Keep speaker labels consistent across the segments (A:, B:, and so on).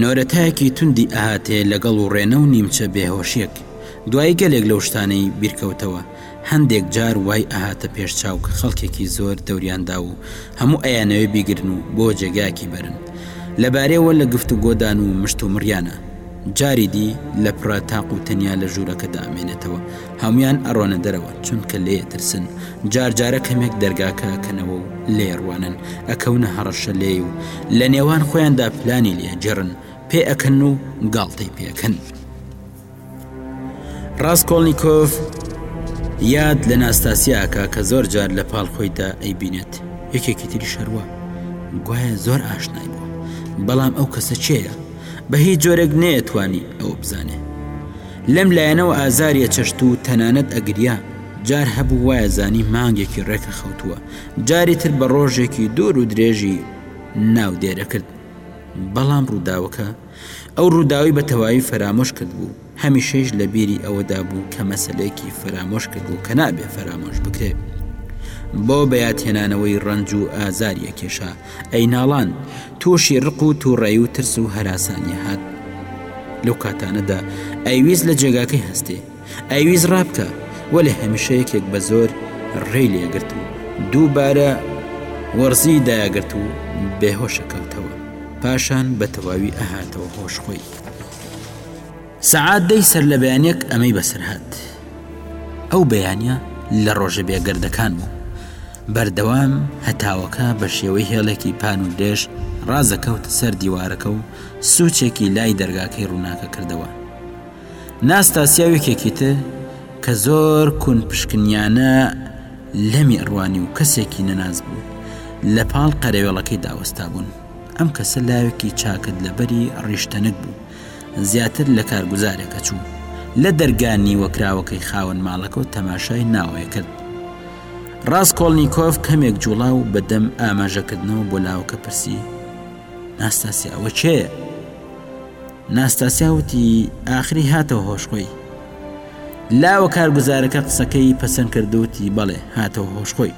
A: نۆرەتایەکی توندی ئەهاتێ لەگەڵ وڕێنە و نیمچە بێهۆشیەک، دوایی گەلێک لەو شتانەی بیرکەوتەوە، هەندێک جار وای ئەهاتە پێش چاو کە خەڵکێکی زۆر دەوریاندا و هەموو ئەیانەوێ بیگرن و بۆ جێگایەکی بەرن لەبارێوە لە گفتوگۆدان و مشتومڕیانە، جاری دی لەپڕە تاق و تەنیا لە ژوورەکە دائەمێنێتەوە هەموان ئەڕۆنە دەرەوە چونکە لێ ئەترسن جار جارە کەمێک دەرگاکە ئەکەنەوە و لێ ئەڕوانن ئەکەونە هەڕەشە لێی و لە نێوان خۆیاندا پلانی لێ ئەگێڕن پێ ئەکەن و گاڵتەی پێ ئەکەن. ڕاستکۆڵنیکۆف یاد لە ناستاسیا ئەکا کە زۆر جار لە پاڵ خۆیدا ئەیبینێت یەکێکی تری شەروە گوایە زۆر ئاشنای بوو بەڵام ئەو کەسە چێە بە هیچ جۆرێک نێتوانی ئەوە بزانێ لەم لایەنەوە ئازاری ئەچەشت و تەنانەت ئەگریا، جار هەبوو وایەزانی مانگێکی ڕێکە خەوتووە، جاری تر بە ڕۆژێکی دوور و درێژی ناو دێرەکرد. بەڵام ڕووداوەکە ئەو ڕووداوەی بە تەواوی فەرامۆش کردبوو، هەمیشەیش لە بیری ئەوەدا بوو کە مەسەلەیەکی فەرامۆش کردووە کە نابێ فەرامۆش بکرێ. بۆ بەیادهێنانەوەی ڕەنج و ئازاری ئەکێشا، ئەی ناڵان تووشی ڕق و تووڕەی و ترس و هەراسانی هات لەو کاتانەدا ئەیویست لە جێگاکەی هەستێ ئەیویست ڕابکە وە لە هەمیشەیەکێک بە زۆر ڕێی لێگرت و دووبارە وەرزی داگرت و بێهۆشەکەوتەوە پاشان بە تەواوی ئەهاتەوە هۆش خۆی سەعات دەی سەر لە بەیانیەک ئەمەی بەسەرهات. ئەو بەیانە لە ڕۆژە بێگەردەکان بوو. بەردەوام هەتاوەکە بە شێوەی هێڵێکی پان و درێژ ڕازەکەوت سەر دیوارەکە و سوچێکی لای دەرگاکەی ڕووناکە کردەوە. ناستاسیاوێکێکی تر کە زۆر کون پشکنیانە لەمی ئەڕوانی و کەسێکی نەناز بوو لە پاڵ قەرەوێڵەکەی داوەستا بوون ئەم کەسە لاوێکی چاکت لەبەری ڕیشتەنک بوو زیاتر لە کارگوزارێک ئەچوو. لە دەرگا نیوەکراوەکەی خاوەن ماڵەکەوە تەماشای ناوەیە کرد. ڕاسکۆڵنیکۆف کەمێک جوڵا و بەدەم ئاماژەکردنەوە بۆ لاوەکە پرسی ناستاسیا ئەوە کێیە؟ ناستاسیا وتی ئاخری هاتەوە هۆشخۆی لاوە کارگوزارەکە قسەکەی پەسەند کردوتی بەڵێ هاتەوە هۆشخۆی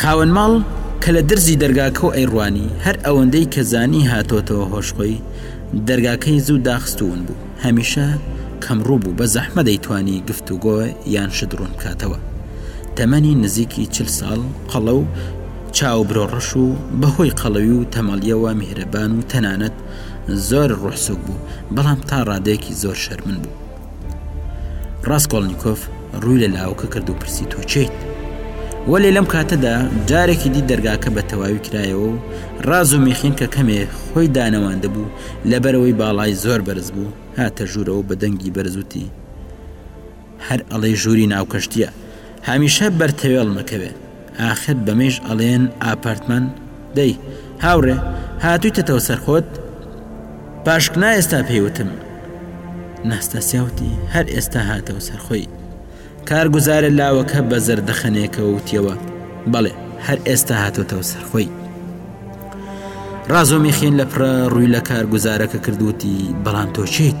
A: خاوەن ماڵ کە لە درزی دەرگاکەوە ئەیڕوانی، هەر ئەوەندەی کە زانی هاتۆتەوە هۆش خۆی، دەرگاکەی زوو داخستوون بوو، هەمیشە کەم ڕوو بوو بە زەحمە دەیتوانی گفتوگۆ یان شت ڕوون بکاتەوە. تەمەنی نزیکی چل ساڵ، قەڵەو، چاو برۆ ڕەش و بە هۆی قەڵەوی و تەمەڵیەوە میهرەبان و تەنانەت زۆر ڕوحسووک بوو، بەڵام تا ڕادەیەکی زۆر شەرمن بوو. ڕاستکۆڵنییکۆف ڕووی لە لاوکە کرد و پرسی تۆ چیت وەێ لەم کاتەدا جارێکی دی دەرگاکە بە تەواوی کرایەوە و ڕاز و میخین کە کەمێ خۆی دانەوان دەبوو لە بەرەوەی باڵای زۆر بەرز بوو هاتە ژوورەوە بە دەنگی بەرزوتی هەر ئەڵێ ژووری ناوکەشتیە هەمیشە بەر تەوێڵ مەکەوێ ئاخر بەمەیش ئەڵێن ئاپارتمان دەی هاوڕێ هاتویتەتەوە سەر خۆت پاشکنا ئێستا پێی وتم ناستاسیاوتی هەر ئێستا هاتەوە سەر خۆی کارگوزارە لاوەکە بە زەردەخەنێکە وتیەوە بەڵێ هەر ئێستا هاتۆتەوە سەر خۆی ڕازۆمیخین لە پڕە ڕووی لە کارگوزارەکە کردوتی بەڵام تۆچیت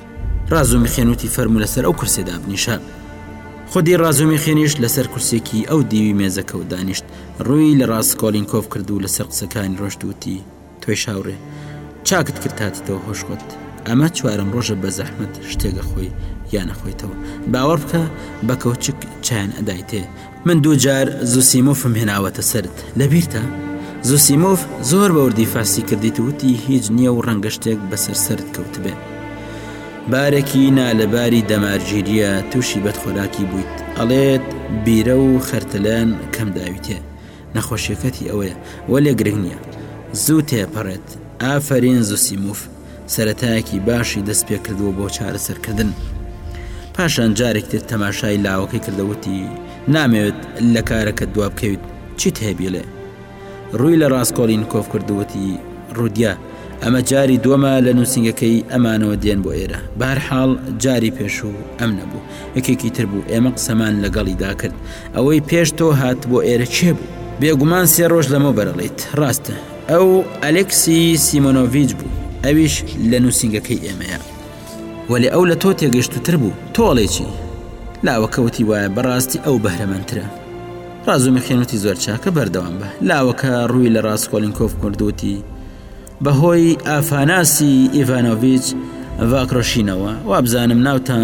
A: ڕازومیخێن وتی فەرموو لەسەر ئەو کورسێ دابنیشە خودی ڕازومیخێنیش لەسەر کورسێکی ئەو دیوی مێزەکە و دانیشت ڕووی لە ڕاستکۆلین کۆف کرد و لەسەر قسەکانی ڕۆشتوتی تۆی شاوڕێ چاکت کرد تاتیتەوە هۆش خۆت ئەمە چوارم ڕۆژە بە زەحمت شتێگە خۆی یانە خۆیتەوە باوەڕ بکە بە کەوچک چیان ئەدایتێ من دوو جار زوسیمۆفم هێناوەتە سرت لە بیرتە؟ زوسیمۆف زۆر بە وردی فاسی کردیت وتی هیچ نییە و ڕەنگە شتێک بەسەر سرد کەوتبێ. بارێکی نالەباری دەمارگیریە تووشی بەدخۆراکی بوویت ئەڵێت بیرە و خەرتەلەن کەم داویتێ نەخۆشیەکەتی ئەوەیە وەلێ گرنگ نییە زوو تێپەڕێت ئافرین زوسیمۆف. سەتایەکی باشی دەست پێ کردووە بۆ چارەسەرکردن پاشان جارێکتر تەماشای لاوەکەی کردەوتی نامەوێت لە کارەکە دوا بکەویت چیت هەیە بێڵێ ڕووی لە ڕاستکۆڵین کۆف کردووتی ڕودیا ئەمە جاری دووەمە لە نووسنگەکەی ئەمانەوە دێن بۆ ئێرە بارحاڵ جاری پێشوو ئەم نەبوو یەکێکی تر بوو ئێمە قسەمان لەگەڵیدا کرد ئەوەی پێش تۆ هات بۆ ئێرە چێ بوو بێگومان سێ ڕۆژ لەمە بەرەڵیت ڕاستە ئەو ئەلێکسی سیمۆنۆڤیچ بوو، ئەویش لە نووسینگەکەی ئێمەیە. وەلێ ئەو لە تۆ تێگەشتووتر بوو. تۆ ئەڵێی چی؟ لاوەکە وتی وایە بەڕاستی ئەو بەهرەمەندترە. ڕازومیخین وتی زۆر چاکە، بەردەوام بە. لاوەکە ڕووی لە ڕاسکۆلینکۆف کرد و وتی بەهۆی ئافاناسی ئیڤانۆڤیچ ڤاکرۆشینەوە، وابزانم ناوتان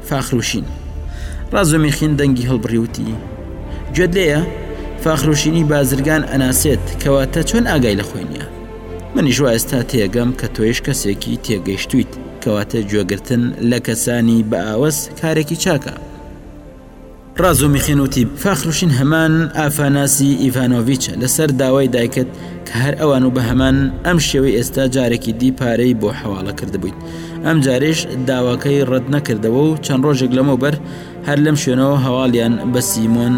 A: فاخروشین. ڕازومیخین دەنگی هەڵبڕی وتی، گوێت لێیە؟ فاخروشینی بازرگان ئەناسێت، کەواتە چۆن ئاگای لە خۆی نییە؟ منیش وا ئێستا تێگەم کە تۆیش کەسێکی تێگەیشتوویت، کەواتە گوێگرتن لە کەسانی بەئاوەز کارێکی چاکە. ڕازومیخین وتی، فاخروشین هەمان ئافاناسی ئیڤانۆڤیچە لەسەر داوای دایکت کە هەر ئەوان و بە هەمان ئەم شێوەی ئێستا جارێکی دی پارەی بۆ حەواڵە کردبوویت، ئەمجارەیش داواکەی ڕەت نەکردەوە و چەند ڕۆژێک لەمەوبەر هەر لەم شوێنەوە هەواڵیان بە سیمۆن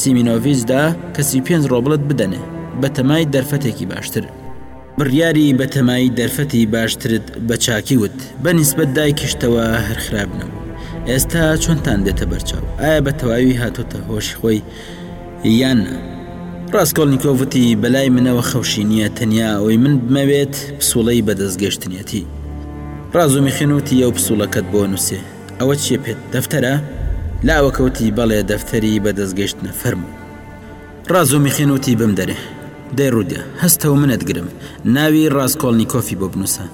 A: سیمینۆڤیچ دا کە سی و پێنج ڕۆبڵت بدەنێ بەتەمای دەرفەتێکی باشتر. بڕیاری بەتەمایی دەرفەتی باشترت بە چاکی وت بە نیسبەت دایکیشتەوە هەر خراپ نەبوو ئێستا چۆنتان دێتە بەرچاو ئایا بە تەواوی هاتۆتە هۆشی خۆی یان نا ڕاستکۆڵنییکۆڤتی بەلای منەوە خەوشی نییە تەنیا ئەوەی من بمەوێت پسوڵەی بەدەستگەشتنیەتی ڕازو میخێنوتی ئەو پسوڵەکەت بۆ نووسێ ئەوە چیە پێت دەفتەرە لاوەکەوتی بەڵێ دەفتەری بەدەستگەشتنە فەرموو ڕازومیخین و تیبم دەرێ. دەی ڕودیا، هەستە و منت گرم. ناوی ڕازکۆڵنیکۆفی بۆ بنووسە.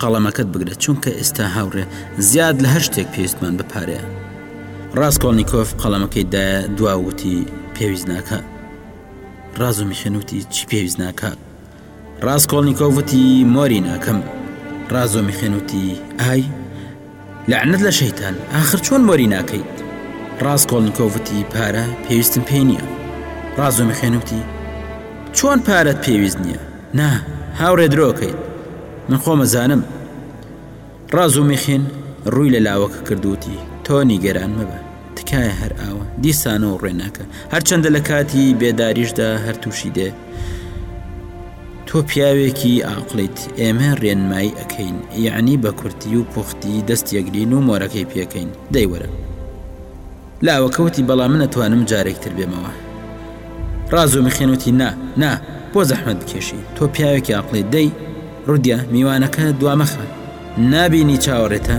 A: قەڵەمەکەت بگرە، چونکە ئێستا هاوڕێ، زیاد لە هەر شتێک پێویستمان بە پارەیە. ڕازکۆڵنیکۆف قەڵەمەکەی دایە دوا و وتی، پێویست ناکا. ڕازومیخین وتی، چی پێویست ناکا؟ ڕاسکۆڵنیکۆڤ وتی مۆری ناکەم. ڕازۆمیخێن وتی ئای لەعنەت لە شەیتان ئاخر چۆن مۆری ناکەیت. ڕاسکۆڵنیکۆڤ وتی پارە پێویستم پێ نییە. ڕازۆمیخێن وتی چۆن پارەت پێویست نییە نا هاوڕێ درۆکەیت من خۆمەزانم. ڕازومیخین ڕووی لە لاوەکە کرد وتی تۆ نیگەران مەبە تکایە هەر ئاوە دیسانەوە ڕوێناکە هەرچەندە لە کاتی بێداریشدا هەر تووشی دێ تۆ پیاوێکی ئاقلیت ئێمە ڕێنمایی ئەەکەین یعنی بە کورتی و پوختی دەستیەگرین و مۆرەکەی پێکەین دەیوەرە لاوەکە وتی بەڵام من ئەتوانم جارێک تر بێمەوە ڕازو میخێن وتی نا نا بۆ زەحمەت بکێشی تۆ پیاوێکی ئاقڵی دەی ڕودیا میوانەکە دوامەخە نابینی چاوەڕێتە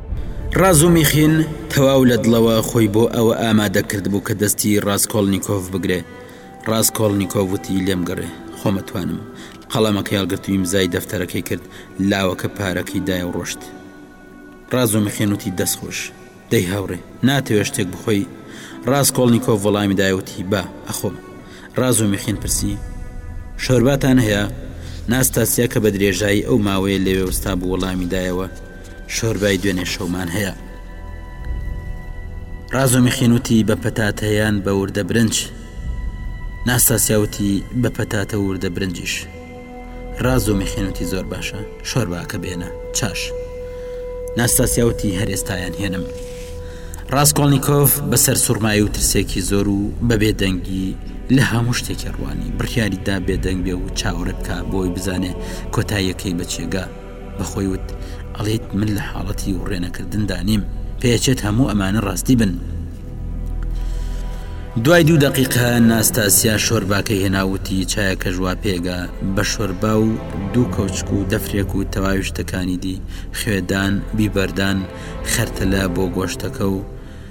A: ڕازومیخین تەواو لە دڵەوە خۆی بۆ ئەوە ئامادە کردبوو کە دەستی ڕاستکۆڵنییکۆڤ بگرێ. ڕاستکۆڵنییکۆڤ وتی، لێم گەڕێ، خۆم ئەتوانم. قەڵەمەکەی هەڵگرت و ئیمزای دەفتەرەکەی کرد، لاوەکە پارەکەی دایە و ڕۆشت. ڕازومیخین وتی، دەستخۆش. دەی هاوڕێ، ناتەوێ شتێک بخۆی؟ ڕاستکۆڵنییکۆڤ وەڵامی دایە و وتی، با، ئەخۆم. ڕازومیخین پرسی، شۆرباتان هەیە؟ ناستاسیا کە بە درێژایی ئەو ماوەیە لەوێ وەستا بوو وەڵامی دایەوە، شۆربای دوێنێ شەومان هەیە. ڕازومیخین وتی، بە پەتاتە یان بە وردە برنج؟ ناستاسیا وتی، بە پەتاتە و وردە برنجیش. ڕاز و میخێنوتی زۆر باشە شۆرباکە بێنە چاش ناستاسیاوتی هەر ئێستایان هێنم ڕاستکۆڵنییکۆف بەسەر سوڕمایی و ترسێکی زۆر و بەبێ دەنگی لە هەموو شتێکی ڕوانی بڕیاریدا بێدەنگ بێ و چاوەڕێ بکە بۆی بزانێ کۆتاییەکەی بە چێگە بە خۆی وت، ئەڵێیت من لە حاڵەتی وڕێنەکردندا نیم، پێئەچێت هەموو ئەمانە ڕاستی بن. دوای دوو دەقیقە ناستاسیا شۆرباکەی هێنا وتی چایەکەش وا پێگا بە شۆربا و دوو کەوچک و دەفرێک و تەواویشتەکانی دی خوێدان، بیبەردان، خەرتەلە بۆ گۆشتەکە و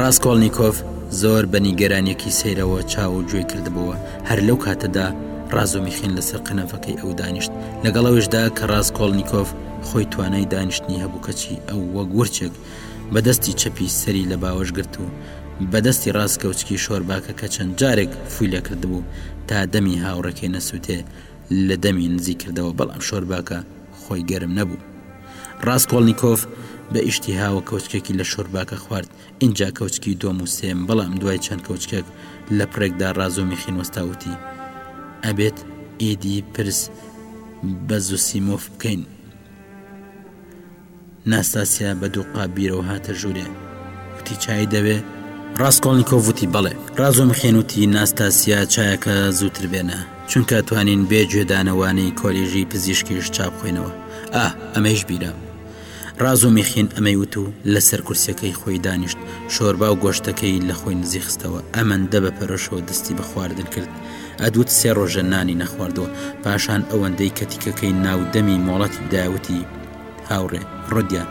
A: ڕاسکۆڵنیکۆف زۆر بە نیگەرانیەکی سەیرەوە چاو و گوێی کردبووە هەر لەو کاتەدا ڕازۆمیخین لەسەر قەنەفەکەی ئەو دانیشت لەگەڵ ئەوشدا کە ڕاستکۆڵنییکۆف خۆی توانای دانیشتنی هەبوو کەچی ئەو وەک ورچێک بەدەستی چەپی سەری لە باوەش گرت و بەدەستی ڕاست کەوچکی شۆرباکە کە چەند جارێک فوی لە کردبوو تا دەمی هاوڕەکەی نەسووتێ لە دەمی نزیک کردەوە بەڵام شۆرباکە خۆی گەرم نەبوو. ڕاسکۆڵنیکۆف بە ئیشتیهاوە کەوچکێکی لە شۆرباکە خوارد، ئینجا کەوچکی دووەم و سێیەم، بەڵام دوای چەند کەوچکێک لە پڕێکدا ڕازۆمیخین وەستا وتی، ئەبێت ئیدی پرس بە زوسیمۆف بکەین. ناستاسیا بە دوو قاپ بیرەوە هاتە ژوورێ وتی چای دەوێ؟ ڕاستکۆڵنیکۆڤ وتی بەڵێ. ڕازۆمخین وتی ناستاسیا چایەکە زووتر بێنە چونکە توانین بێ گوێدانەوانی کۆلیژی پزیشکیش چا بخۆینەوە. ئا ئەمەیش بیرە. ڕازۆمیخین ئەمەی وت و لە سەر کورسیەکەی خۆی دانیشت شۆربا و گۆشتەکەی لە خۆی نزی خستەوە ئەمەندە بە پەرۆشەوە دەستی بە خواردن کرد ئەدوت سێ ڕۆژە نانی نەخواردووە پاشان ئەوەندەی کە تیکەکەی نا و دەمی مۆڵەتی بدایە وتی هاوڕێ، ڕۆدیا،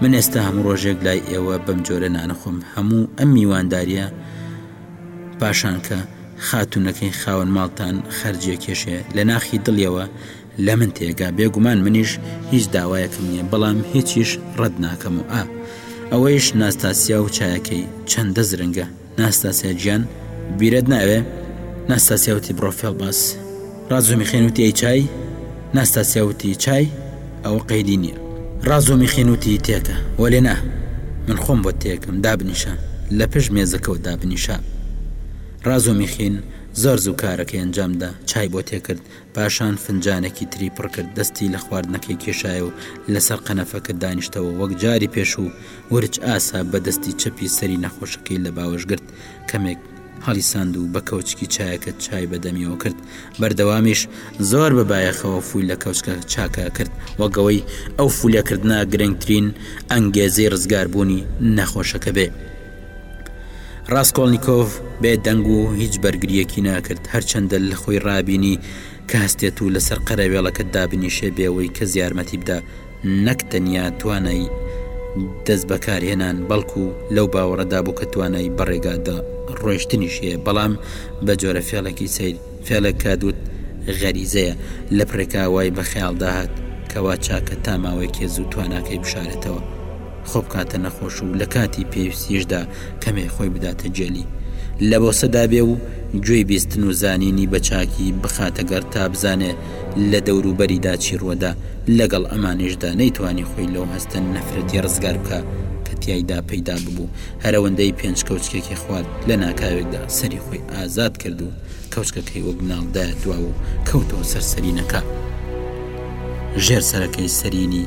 A: من ئێستا هەموو ڕۆژێک لای ئێوە بەم جۆرە نانەخۆم، هەموو ئەم میواندارییە پاشان کە خاتوونەکەی خاوەن ماڵتان خەرجیەکێشێ، لە ناخی دڵیەوە لە من تێگا، بێگومان منیش هیچ داوایەکم نییە، بەڵام هیچیش ڕەت ناکەم و ئا! ئەوەیش ناستاسیا و چایەکەی چەندە زرنگە! ناستاسیا گیان بیرت ناێ؟ ناستاسیا وتی بڕۆ فێڵ باس ڕازۆ میخێن وتی ئەی چای؟ ناستاسیا وتی چای؟ ئەوە قەیدی نییە ڕازۆ میخێن وتی تێکە وەلێ نا من خۆم بۆ تێکم دابنیشە لە پشت مێزەکەوە دابنیشە ڕازۆ میخین زۆر زوو کارەکەی ئەنجامدا چای بۆ تێکرد پاشان فنجانێکی تری پڕ کرد، دەستی لە خواردنەکەی کێشایە و لەسەر قەنەفەکە دانیشتەوە، وەک جاری پێشوو ورچ ئاسا بە دەستی چەپی سەری نەخۆشەکەی لە باوەش گرت، کەمێک هەڵیساند و بە کەوچکی چایەکە چای بە دەمیەوە کرد، بەردەوامیش زۆر بە بایەخەوە فوول لە کەوچکە چاکە کرد، وەک ئەوەی ئەو فوولێکردنە گرنگترین ئەنگێزەی ڕزگاربوونی نەخۆشەکە بێ. ڕاسکۆڵنیکۆڤ بێ دەنگ و هیچ بەرگرییەکی ناکرد، هەرچەندە لە خۆی ڕابینی کە هەستێت و لەسەر قەرەوێڵەکە دابنیشێ بێوەی کەس یارمەتی بدا، نەک تەنیا توانای دەست بەکارهێنان، بەڵکو لەو باوەڕەدا بوو کە توانای بەڕێگادا ڕۆیشتنیش هەیە، بەڵام بە جۆرە فێڵێکی سەیر، فێڵێک کە دوت غەریزەیە، لەپڕێکا وای بە خەیاڵ داهات کەوا چاکە تا ماوەیەکێ زوو تواناکەی بشارێتەوە. خۆ بکاتە نەخۆش و لە کاتی پێویستیشدا کەمێ خۆی بداتە جێلی لە بۆسەدا بێ و گوێی بیستن و زانینی بە چاکی بخاتە گەڕ تا بزانێ لە دەوروبەریدا چی ڕوەدا لەگەڵ ئەمانیشدا نەیتوانی خۆی لەو هەستە نەفرەتیە ڕزگار بکا کە تیایدا پەیدا ببوو هەرەوەندەی پێنج کەوچکێکی خوارد لە ناکاوێکدا سەری خۆی ئازاد کرد و کەوچکەکەی وەک مناڵ دا دوا و کەوتەوە سەر سەرینەکە ژێر سەرەکەی سەرینی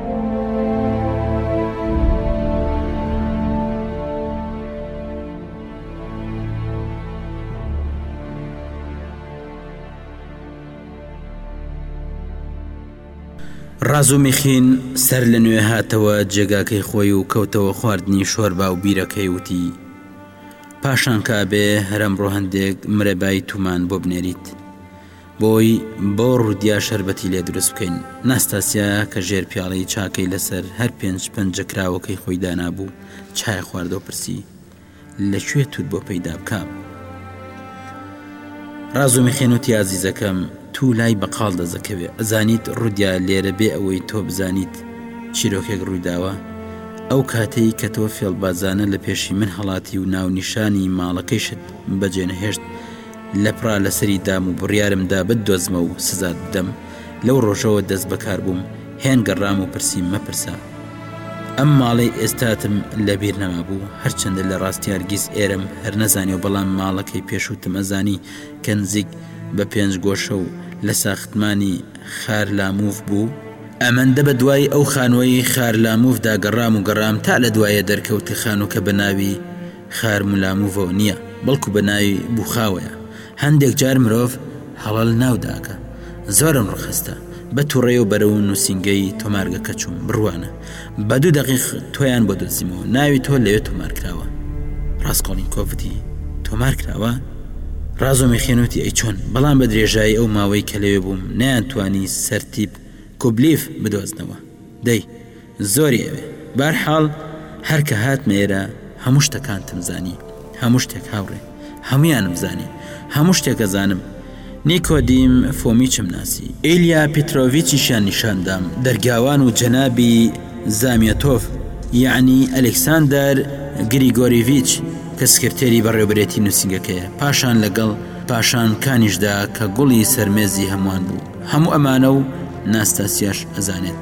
A: ڕازومیخین سەر لە نوێ هاتەوە جێگاکەی خۆی و کەوتەوە خواردنی شۆربا و بیرەکەی وتی پاشانکە بێ هەرم ڕۆ هەندێک مرەبای تومان بۆ بنێریت بۆی بۆ ڕودیا شەربەتی لێ دروست بکەین ناستاسیا کە ژێر پیاڵی چاکەی لەسەر هەر پێنج پەنجە کراوەکەی خۆی دانابوو چای خواردەوە پرسی لەکوێ توت بۆ پەیدا بکەم ڕازو میخێنوتی ئازیزەکەم تو لای بەقاڵ دەزەکەوێ ئەزانیت ڕودیا لێرە بێ ئەوەی تۆ بزانیت چیرۆکێک ڕوویداوە ئەو کاتەی کە تۆ فێڵبازانە لە پێشی من هەڵاتی و ناونیشانی ماڵەکەیشت بەجێنەهێشت لەپڕا لەسەری دام و بڕیارم دا بتدۆزمە و سزات بدەم، لەو ڕۆژەوە دەست بەکار بووم، هێند گەڕام و پرسیم مەپرسە. ئەم ماڵەی ئێستاتم لەبیر نەمابوو، هەرچەندە لە ڕاستی هەرگیز ئێرەم هەر نەزانیوە بەڵام ماڵەکەی پێشووتم ئەزانی کە نزیک بە پێنج گۆشە و لە ساختمانی خارلاموف بوو، ئەمەندە بە دوای ئەو خانووەی خارلاموفدا گەڕام و گەڕام تا لە دوایێ دەرکەوت کە خانووکە بە ناوی خار ملاموڤۆ نیە بەڵکو بە ناوی بوخاوەیە هەندێک جار مرۆڤ هەڵە لە ناو داکە زۆرم ڕخستە بە توڕەیەو بەرەو نوسینگەی تۆمارگەکە چوم بڕوانە بە دوو دەقیق تۆیان بۆ دۆزیمەوە ناوی تۆ لەوێ تۆمارکراوە ڕاستکۆڵینکۆڤ وتی تۆمار کراوە ڕازۆمیخێن وتی ئەی چۆن بەڵام بە درێژایی ئەو ماوەی کە لەوێ بووم نەیان توانی سەرتیپ کوبلیف بدۆزنەوە دەی زۆری ئەوێ بەرحاڵ هەر کە هاتمە ئێرە هەموو شتەکانتم زانی هەموو شتێک هاوڕێ هەمویانم زانی هەموو شتێکە زانم نیکۆدیم فۆمیچم ناسی ئیلیا پیتۆڤچیشیان نیشاندام دەرگاوان و جەنابی زامیەتۆف یعنی ئەلکساندەر گریگۆریڤچ کە سکرتێری بەڕێوبرێتی نووسنگەکەیە پاشان لەگەڵ پاشان کانیشدا کە گوڵی سەرمێزی هەمووان بوو هەموو ئەمانە و ناستاسیاش ئەزانێت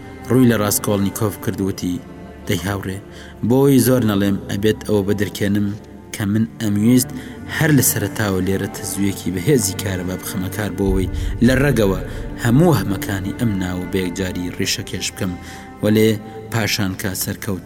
A: ڕووی لە ڕاسکۆڵنیکۆف کرد وتی، دەی هاوڕێ، بۆ وەی زۆر نەڵێم ئەبێت ئەوە بدرکێنم کە من ئەمویست هەر لە سەرەتاوە لێرە تەزوویەکی بەهێزی کارەبا بخەمە کار بۆ وەی لە ڕەگەوە هەموو وەهمەکانی ئەم ناو و بەیەکجاری ڕیشەکێش بکەم وەلێ پاشانکە سەرکەوت